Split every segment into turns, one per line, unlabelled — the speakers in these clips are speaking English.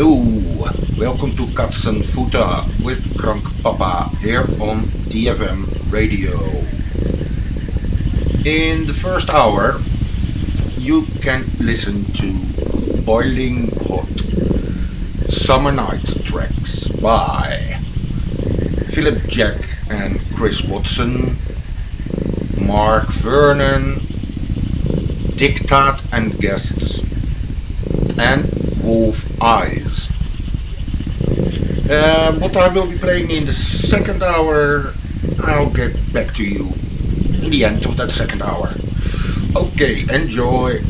Hello, welcome to Katzenfutter with Krank Pappa here on DFM Radio. In the first hour, you can listen to Boiling Hot Summer Night tracks by Philip Jeck and Chris Watson, Mark Vernon, Dictat and guests, and Wolf Eyes. Uh, what I will be playing in the second hour, I'll get back to you in the end of that second hour. Okay, enjoy.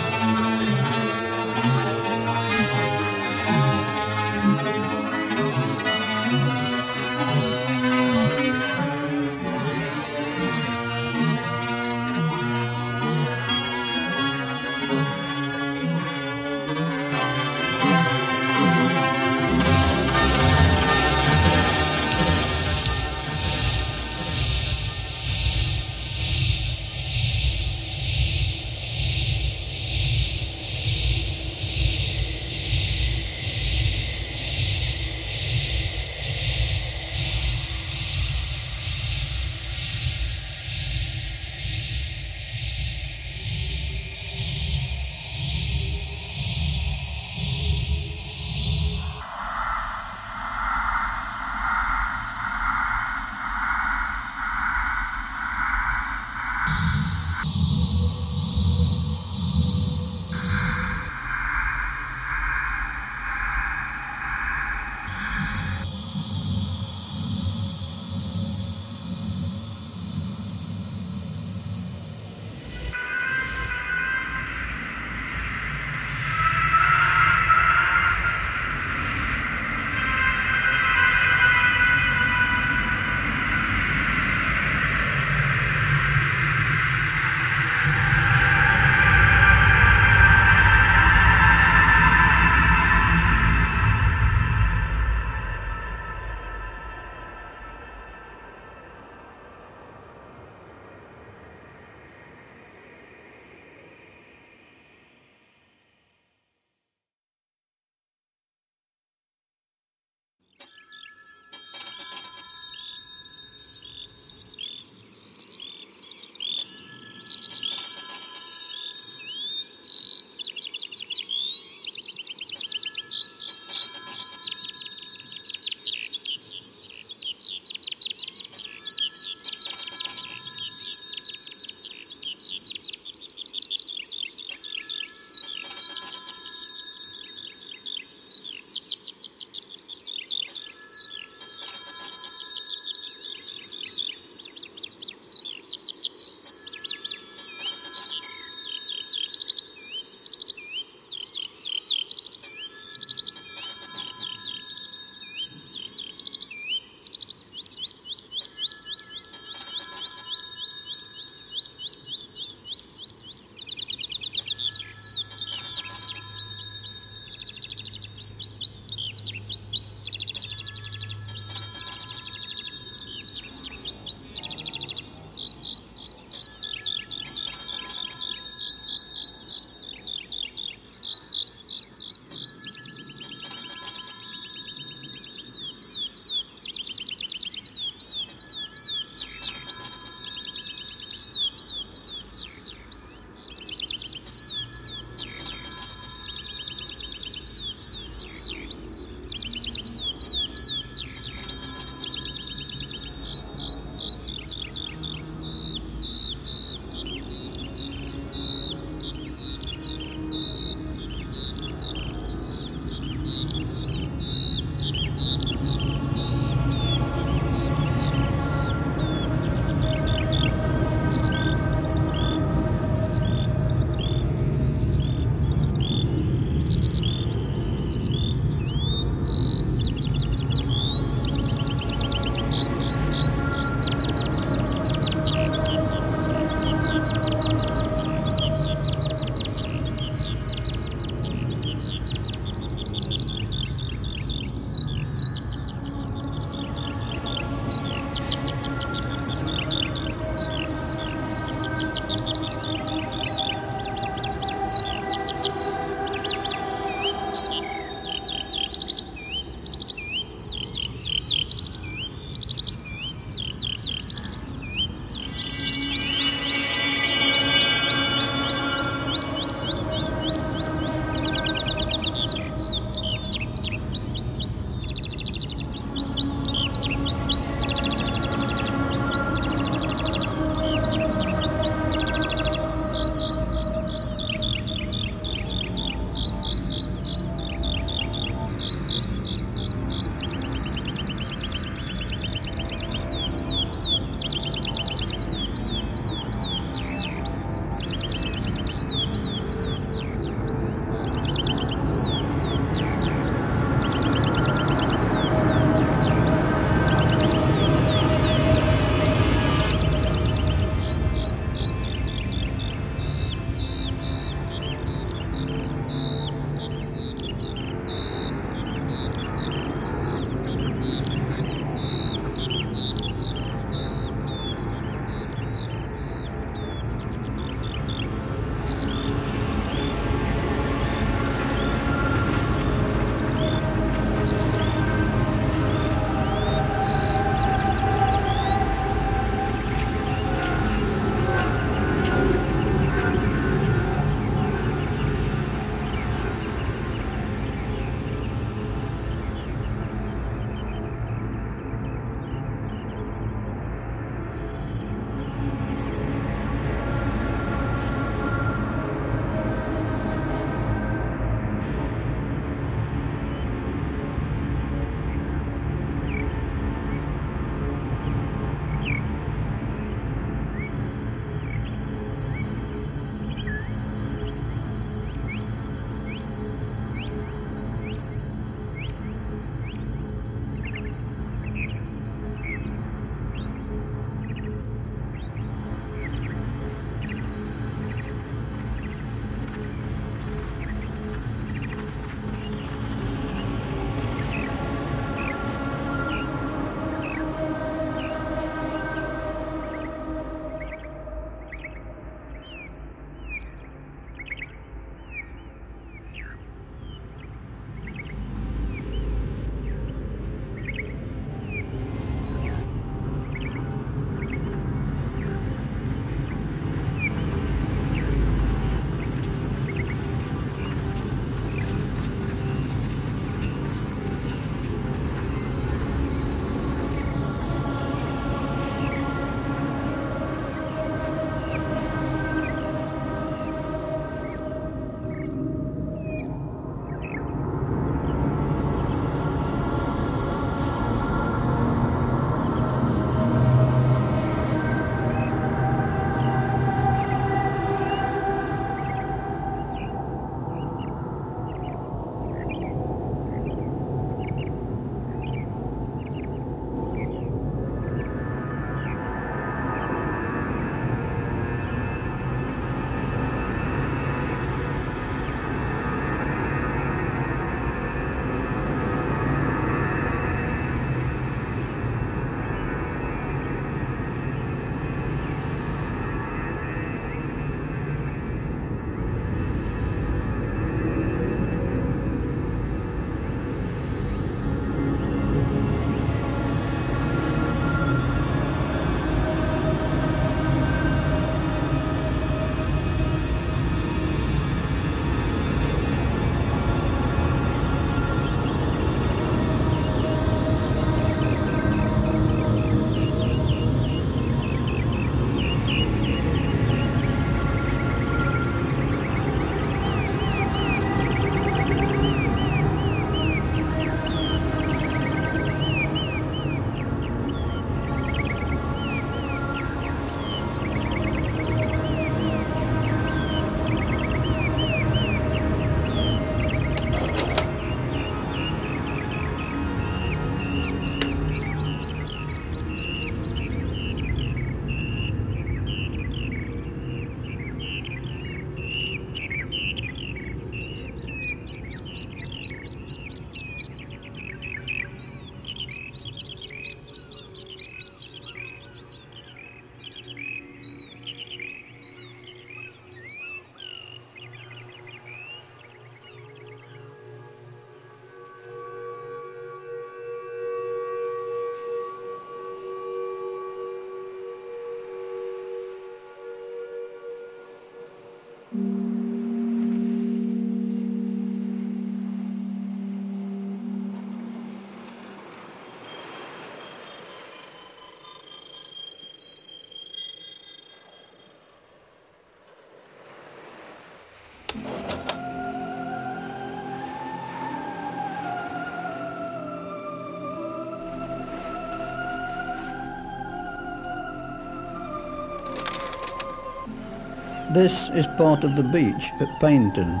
This is part of the beach at Paignton.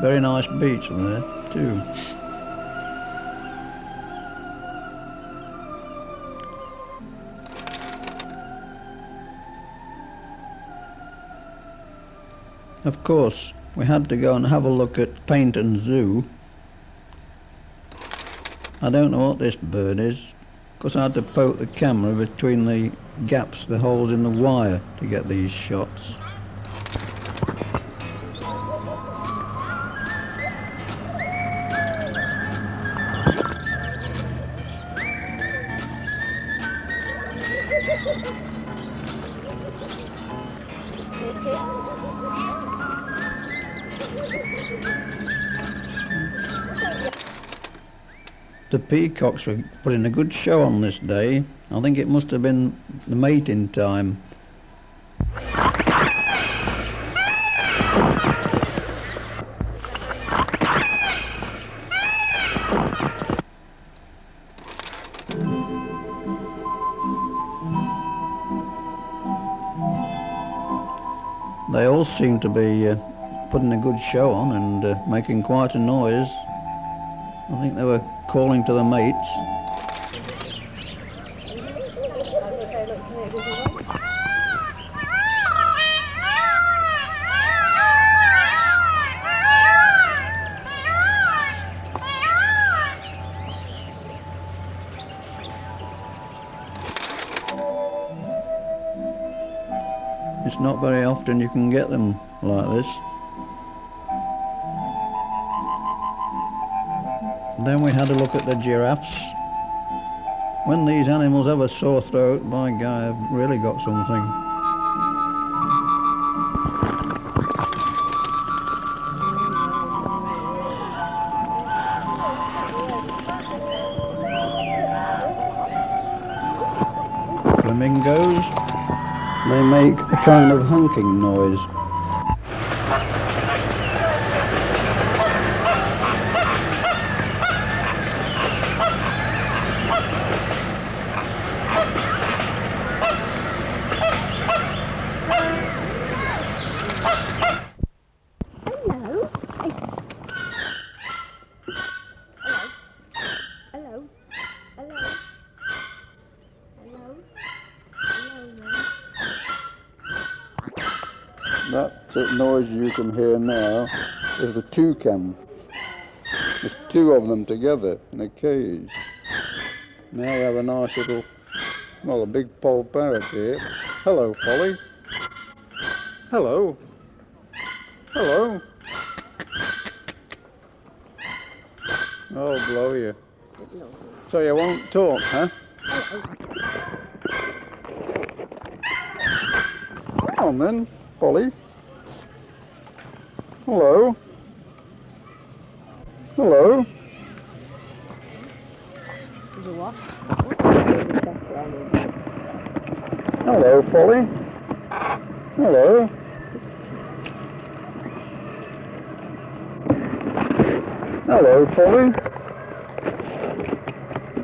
Very nice beach there too. Of course, we had to go and have a look at Paignton Zoo. I don't know what this bird is, because I had to poke the camera between the gaps, the holes in the wire to get these shots. Were putting a good show on this day. I think it must have been the mating time. They all seem to be uh, putting a good show on and uh, making quite a noise. I think they were calling to the mates. It's not very often you can get them like this. Then we had a look at the giraffes. When these animals have a sore throat, my God, I've really got something. Flamingos, they make a kind of honking noise.
Hello. Hey. Hello. Hello. Hello. Hello. Hello.
That uh, can hear now is the toucan. There's two of them together in a cage. Now we have a nice little, well, a big poll parrot here. Hello, Polly. Hello. Hello. Oh, blow you. So you won't talk, huh? Come on then, Polly. Hello. Hello.
There's a wasp.
Hello, Polly. Hello. Hello, Polly.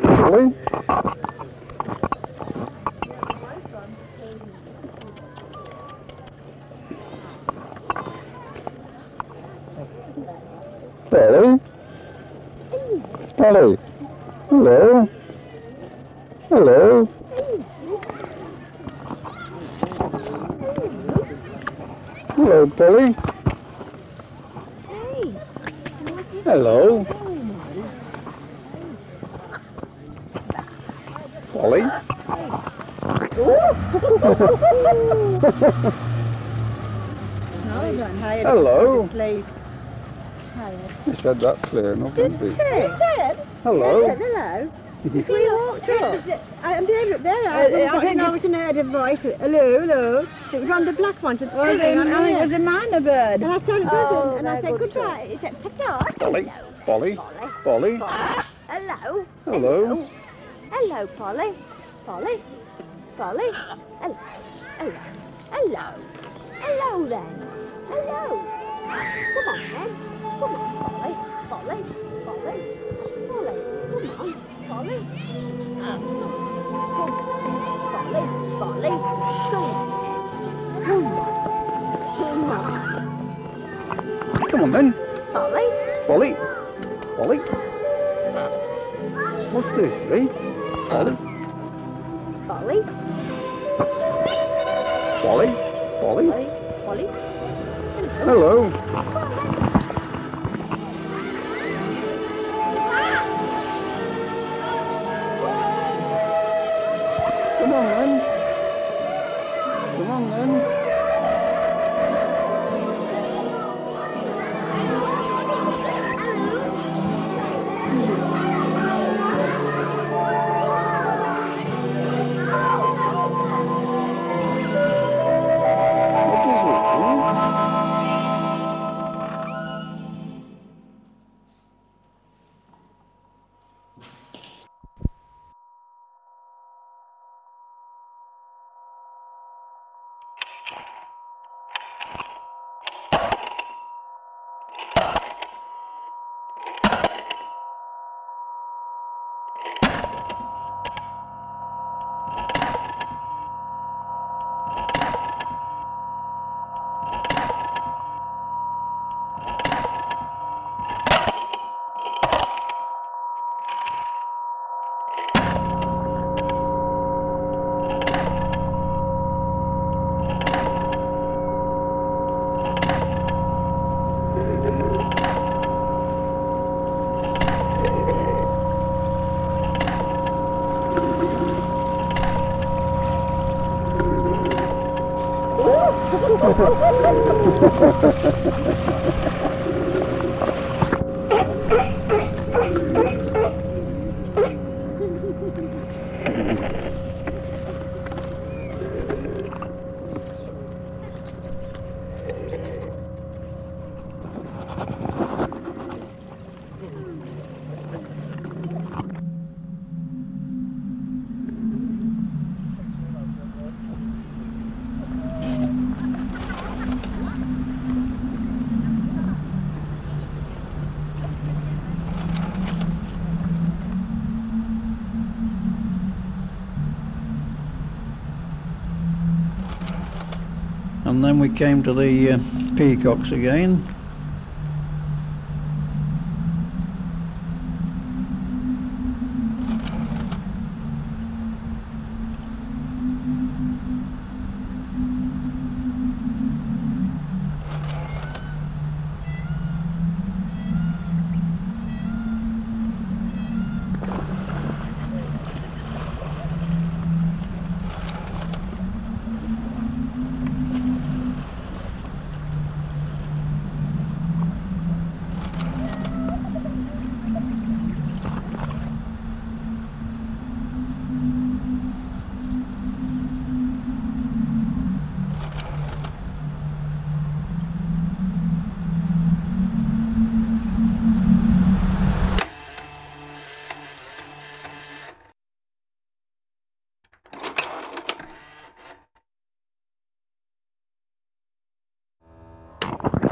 Polly. Polly. Polly. Hello. Hello. Hello, Polly.
Hey.
Hello, Polly.
No, I'm tired.
Hello.
Sleep. Tired.
You said that clear enough, didn't you?
Did
Hello.
Hello. We walked up. I'm doing up there. I,
Uh, I
I think I was heard a voice. Hello, hello. It was on the black one.
Well, I think it was a mynah bird.
And I said,
Oh,
and I said,
good
goodbye. He said, ta-ta.
Polly. Polly.
Polly.
Polly.
Hello.
Hello.
Hello, Polly. Polly. Polly. Hello. Hello. Hello. Hello then. Hello. Come on then. Come on, Polly. 宝贝，宝贝，不累不忙，宝贝，啊，蹦，
宝贝，宝
贝，
动，动啊，动啊，come
on
then，宝
贝，宝
贝，宝贝，what's this, eh？宝贝，宝贝，宝贝，宝贝，宝贝，hello。We came to the uh, peacocks again.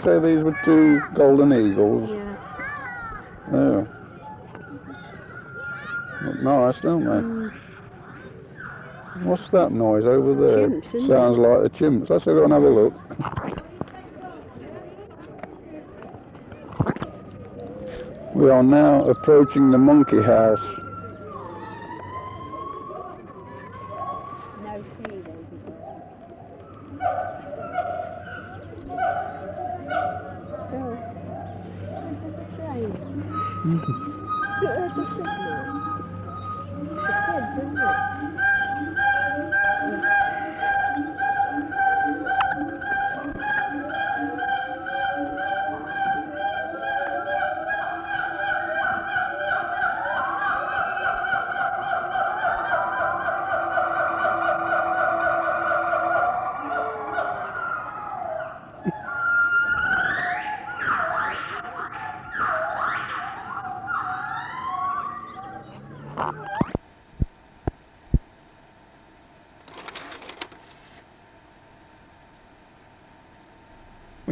So these were two golden eagles.
Yes.
Yeah. Look nice, don't they?
Mm.
What's that noise over there?
Chimps,
Sounds like the chimps. Let's go and have a look. We are now approaching the monkey house.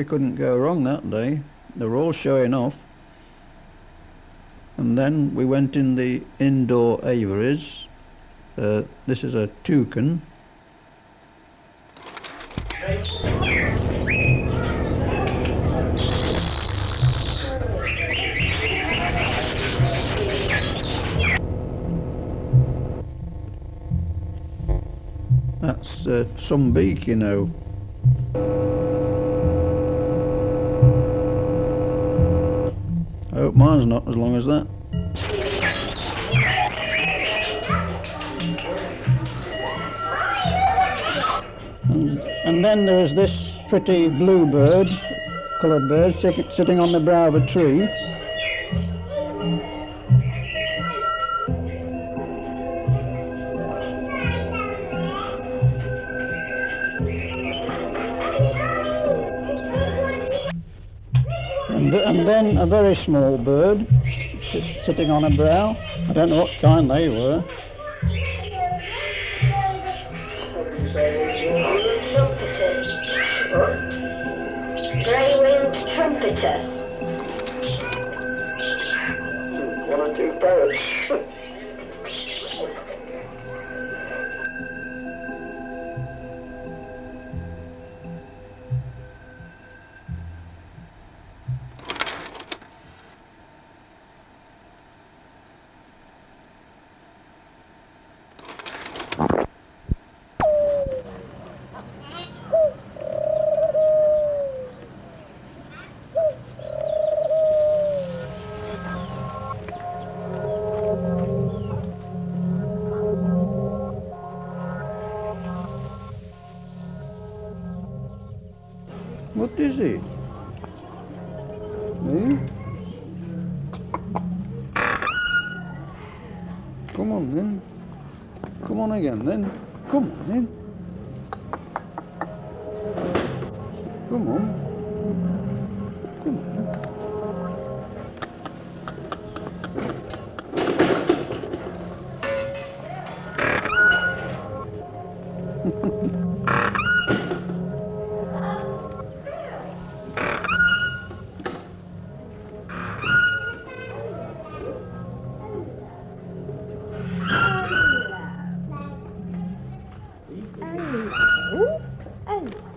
couldn't go wrong that day. They were all showing off. And then we went in the indoor aviaries. Uh, this is a toucan.
That's uh, some beak, you know. Not as long as that. And, then there's this pretty blue bird, coloured bird, sitting on the brow of a tree. Very small bird sitting on a brow. I don't know what kind they were.
Hello. Hello.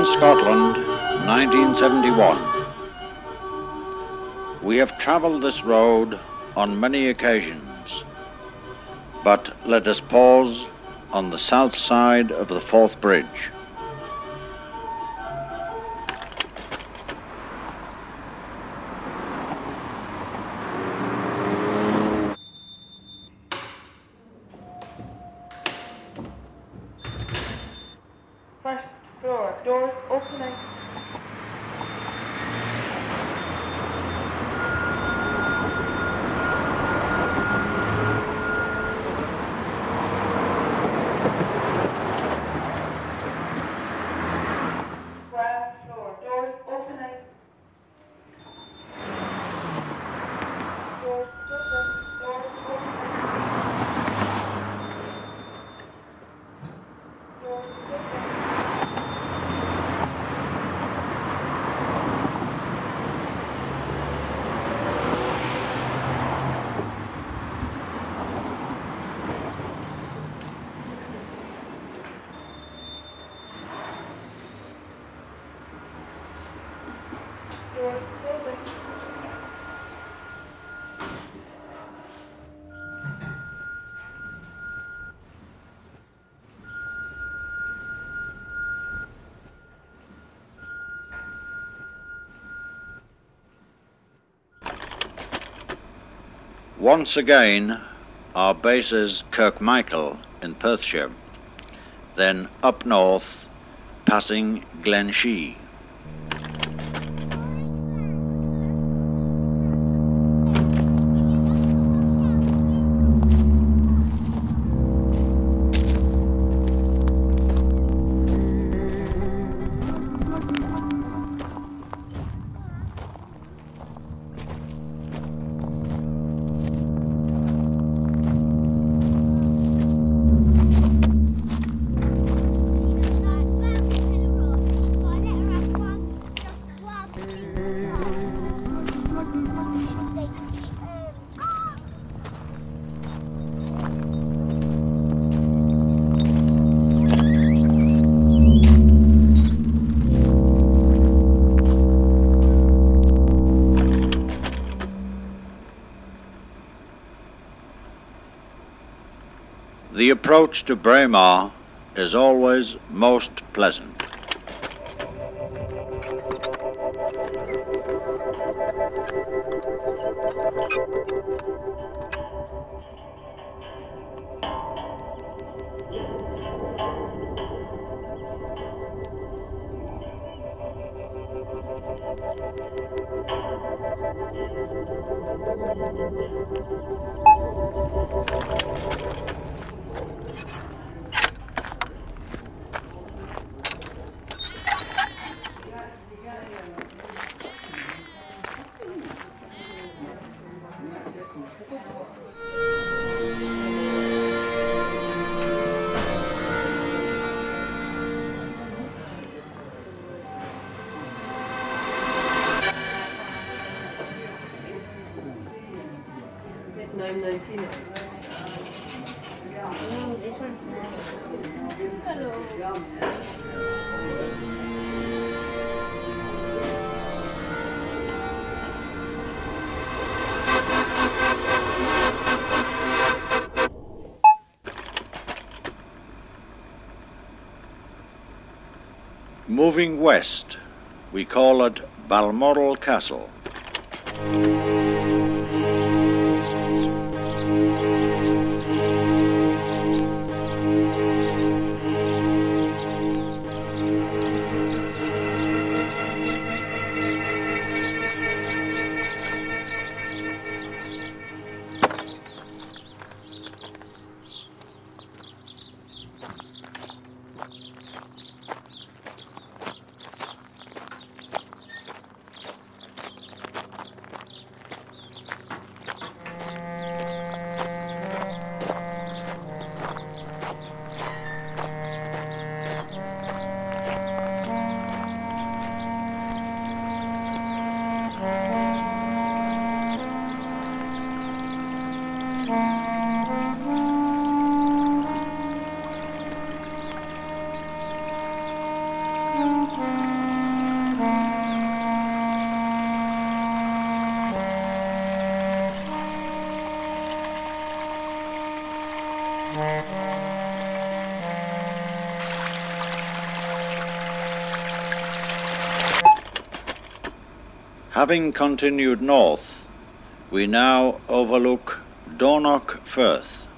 Northern Scotland, 1971. We have travelled this road on many occasions, but let us pause on the south side of the Forth Bridge. Once again, our base is Kirkmichael in Perthshire, then up north, passing Glenshee. Approach to Braemar is always most pleasant. West, we call it Balmoral Castle. Having continued north, we now overlook Dornoch Firth.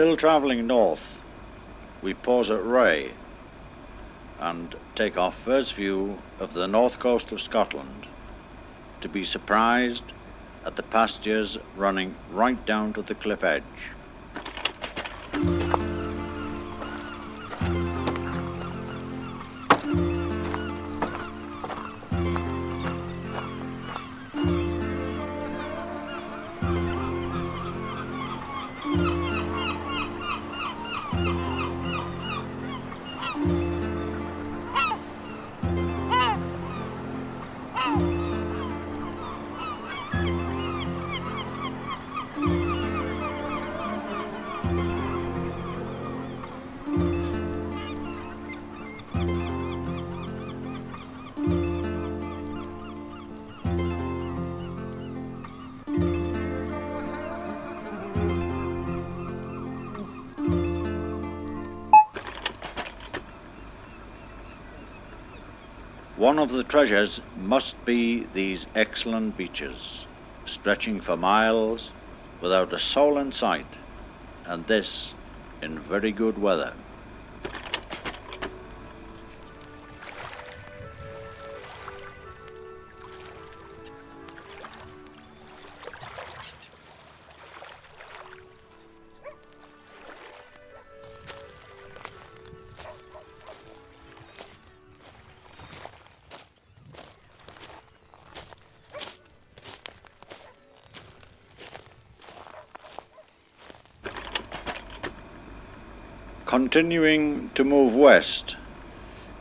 Still travelling north, we pause at Reay and take our first view of the north coast of Scotland to be surprised at the pastures running right down to the cliff edge. Of the treasures must be these excellent beaches, stretching for miles without a soul in sight, and this in very good weather. Continuing to move west,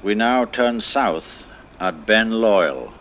we now turn south at Ben Loyal.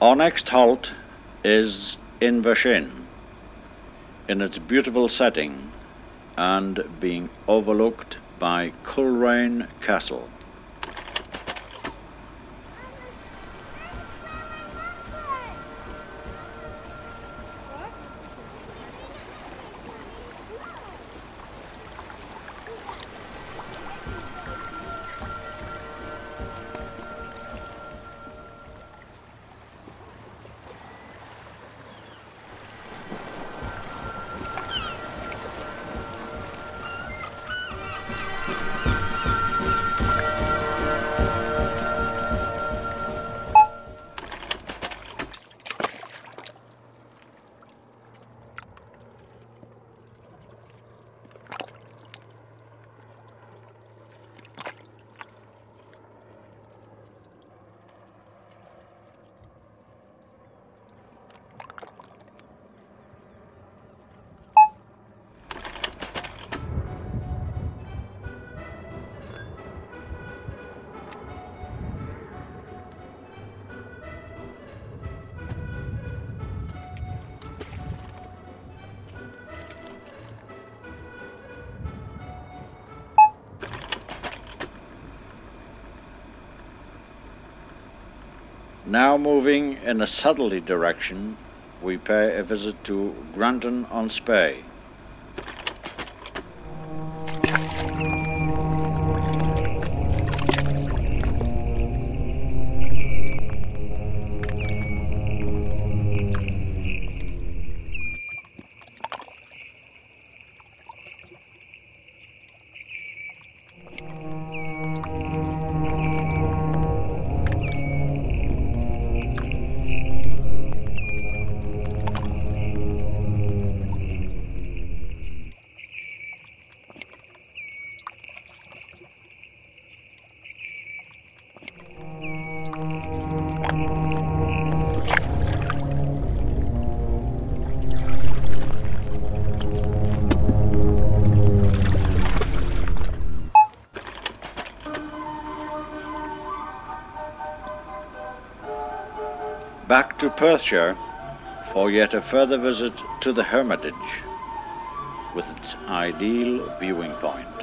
Our next halt is in Invershin, in its beautiful setting and being overlooked by Culrain Castle. Moving in a southerly direction, we pay a visit to Grantown on Spey. Perthshire for yet a further visit to the Hermitage with its ideal viewing point.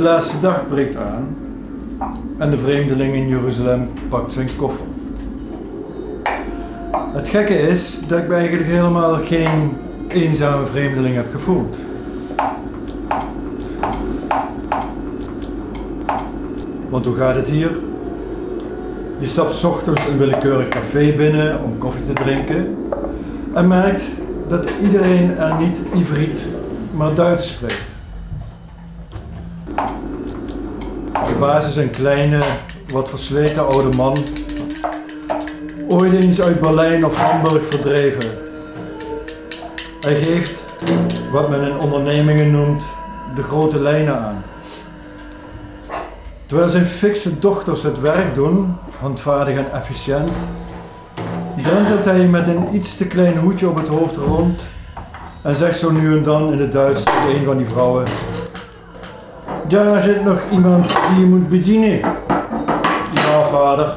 De laatste dag breekt aan en de vreemdeling in Jeruzalem pakt zijn koffer. Het gekke is dat ik me eigenlijk helemaal geen eenzame vreemdeling heb gevoeld. Want hoe gaat het hier? Je stapt ochtends een willekeurig café binnen om koffie te drinken en merkt dat iedereen er niet Ivriet, maar Duits spreekt. De baas is een kleine, wat versleten oude man, ooit eens uit Berlijn of Hamburg verdreven. Hij geeft wat men in ondernemingen noemt de grote lijnen aan. Terwijl zijn fikse dochters het werk doen, handvaardig en efficiënt, drentelt hij met een iets te klein hoedje op het hoofd rond en zegt zo nu en dan in het Duits tegen een van die vrouwen: Daar zit nog iemand die je moet bedienen. Ja, vader.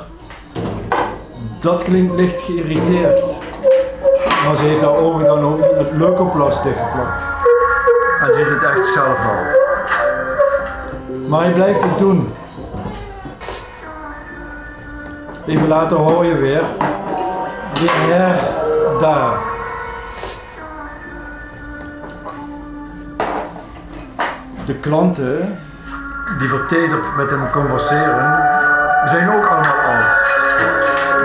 Dat klinkt licht geïrriteerd. Maar ze heeft haar ogen dan ook niet met leukoplast dichtgeplakt. En ziet het echt zelf al. Maar hij blijft het doen. Even later hoor je weer. De heer daar. De klanten die vertederd met hem converseren, zijn ook allemaal oud.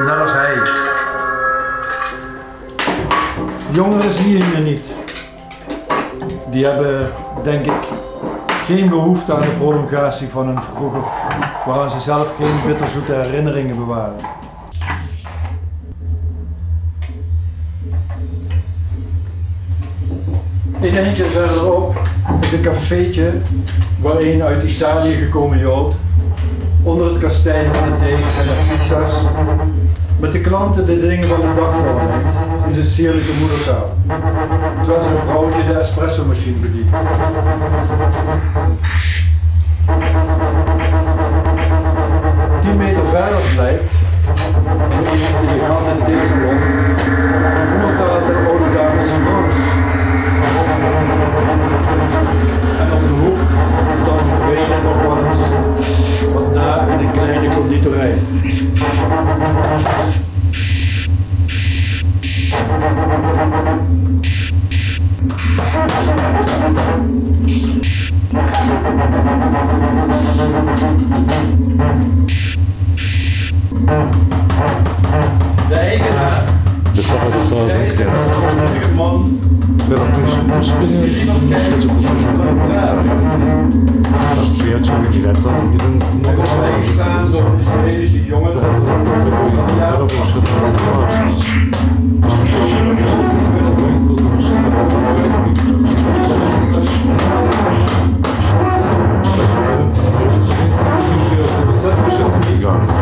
Net als hij. Jongeren zie je hier niet. Die hebben, denk ik, geen behoefte aan de prolongatie van hun vroeger, waaraan ze zelf geen bitterzoete herinneringen bewaren. Een eindje verderop is een cafeetje waar een uit Italië gekomen Jood onder het kastijden van de degen zijn er pizza's met de klanten de dingen van de dag doorneemt in zijn sierlijke moedertaal, terwijl zijn vrouwtje de espresso-machine bedient. Tien meter verder blijkt, en in deze rond, voertaal de oude dames Frans. Na in een kleine conditorij. De eigenaar,
Wystawa została zamknięta. Teraz mieliśmy też pieniędzy, rzeczy pokazane na Mackarach. Nasz przyjaciel Mileto, jeden z młodych
reżyserów,
zachęcał nas do tego i zaoferował się do nas zobaczyć. Jeśli chcieliśmy nagrać muzykę zakońską, to muszę na
ulicach. Jest
to już około 100
tysięcy cyganów.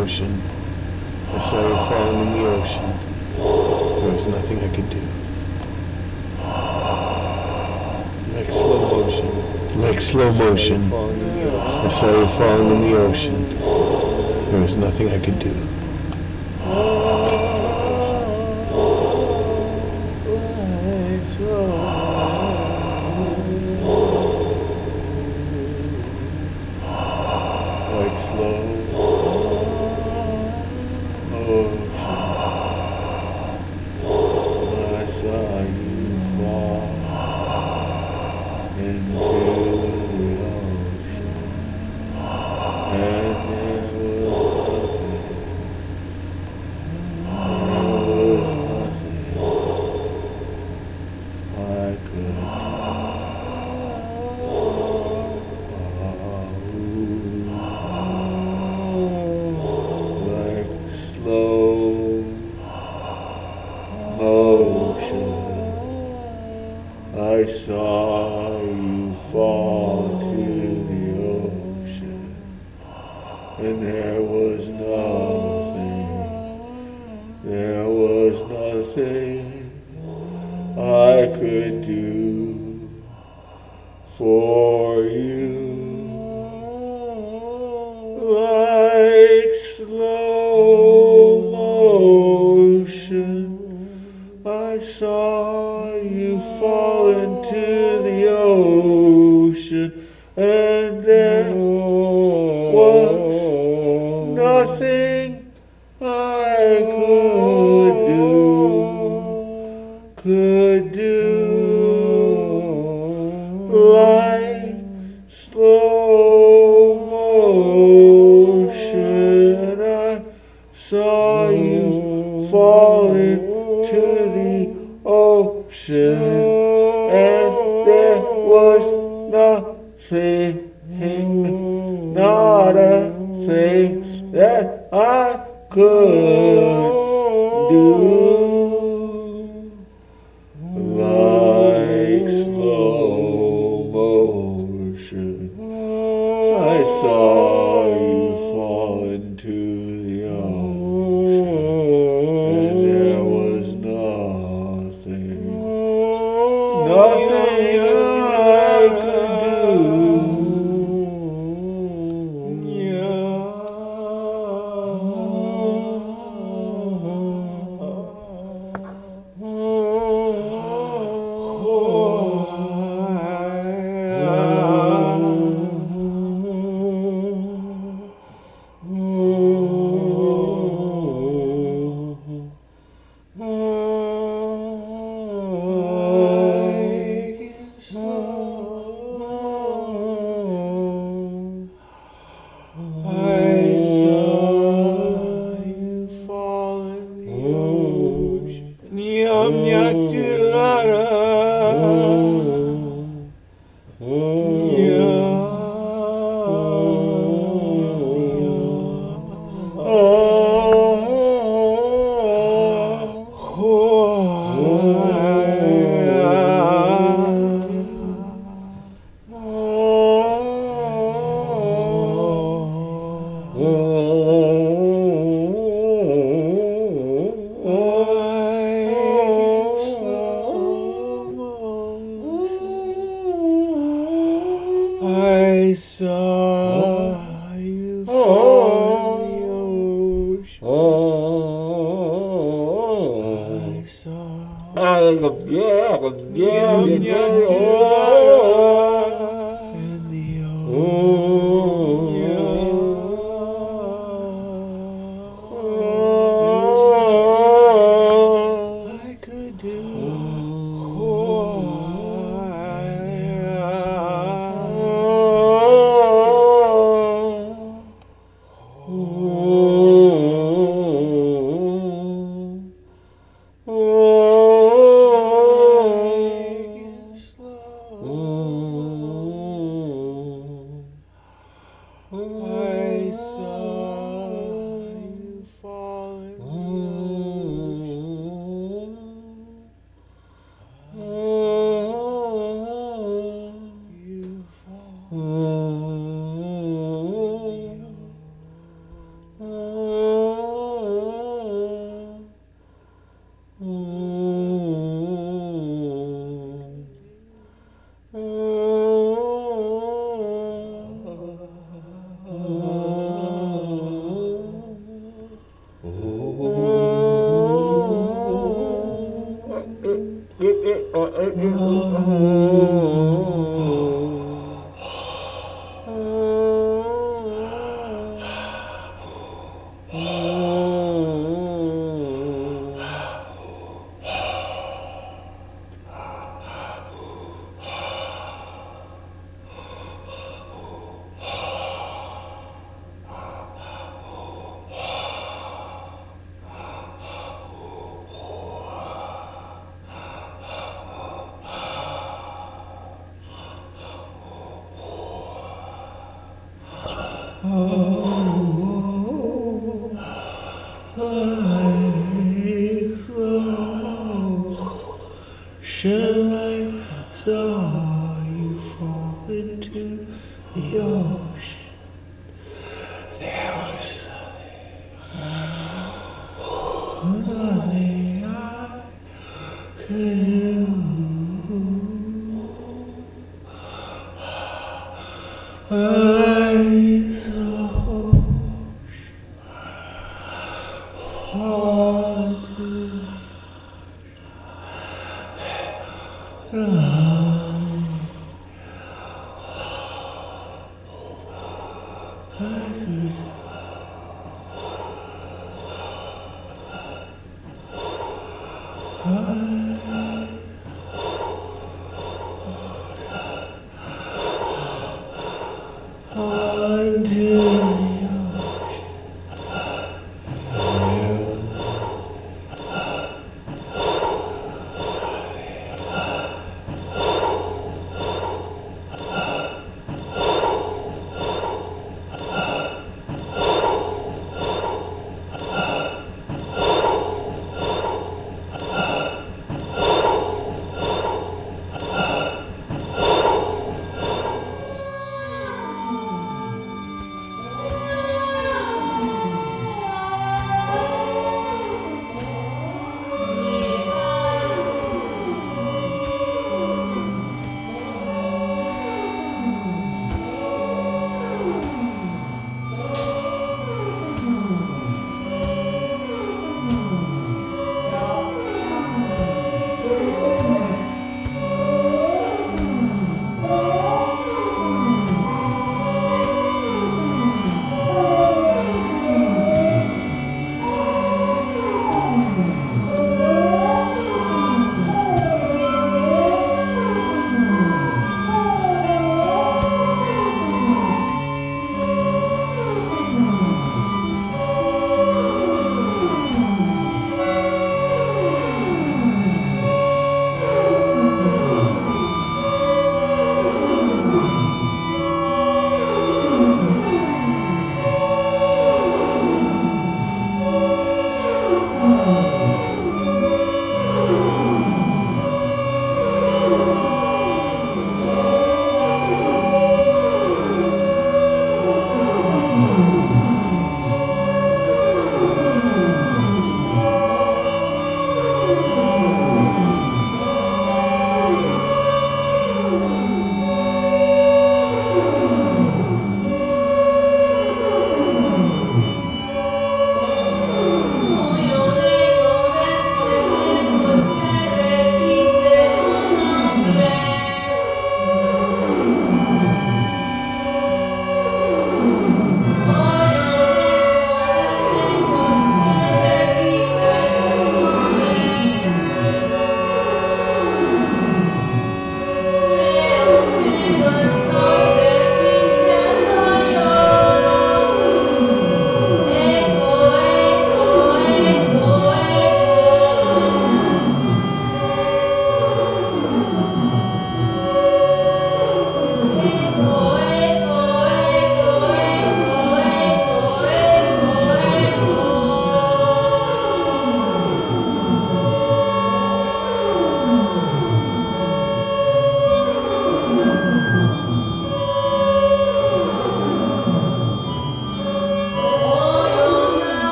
Motion, I saw you falling in the ocean. There was nothing I could do. Like slow motion, like slow motion, I saw you falling in the ocean. There was nothing I could do.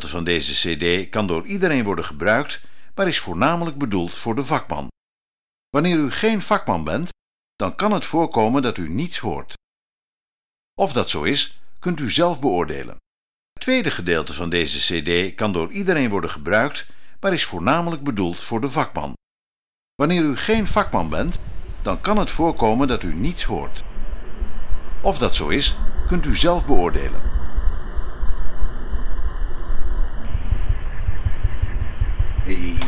Gedeelte van deze CD kan door iedereen worden gebruikt, maar is voornamelijk bedoeld voor de vakman. Wanneer u geen vakman bent, dan kan het voorkomen dat u niets hoort. Of dat zo is, kunt u zelf beoordelen. Het tweede gedeelte van deze CD kan door iedereen worden gebruikt, maar is voornamelijk bedoeld voor de vakman. Wanneer u geen vakman bent, dan kan het voorkomen dat u niets hoort. Of dat zo is, kunt u zelf beoordelen.
Hey,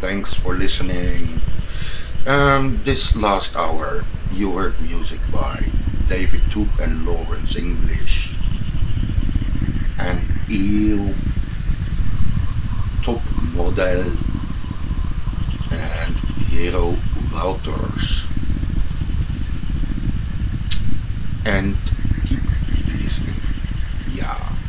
thanks for listening. Um, this last hour, you heard music by David Toop and Lawrence English, and Eel Top Model, and Hero Wouters. And keep listening. Yeah.